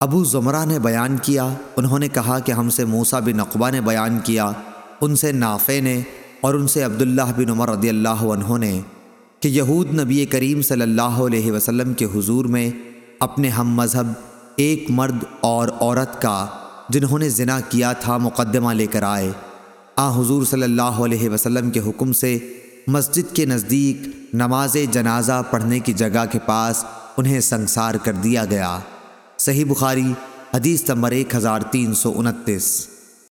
ابو زمرہ نے بیان کیا، انہوں نے کہا کہ ہم سے موسیٰ بن اقبا نے بیان کیا، ان سے نافع نے اور ان سے عبداللہ بن عمر رضی اللہ عنہ نے کہ یہود نبی کریم صلی اللہ علیہ وسلم کے حضور میں اپنے ہم مذہب، ایک مرد اور عورت کا، جنہوں نے زنا کیا تھا، مقدمہ لے کر آئے۔ آ حضور صلی اللہ علیہ وسلم کے حکم سے مسجد کے نزدیک نماز جنازہ پڑھنے کی جگہ کے پاس انہیں سنسار کر دیا گیا۔ صحیح بخاری حدیث نمبر ایک ہزار تین سو انتیس۔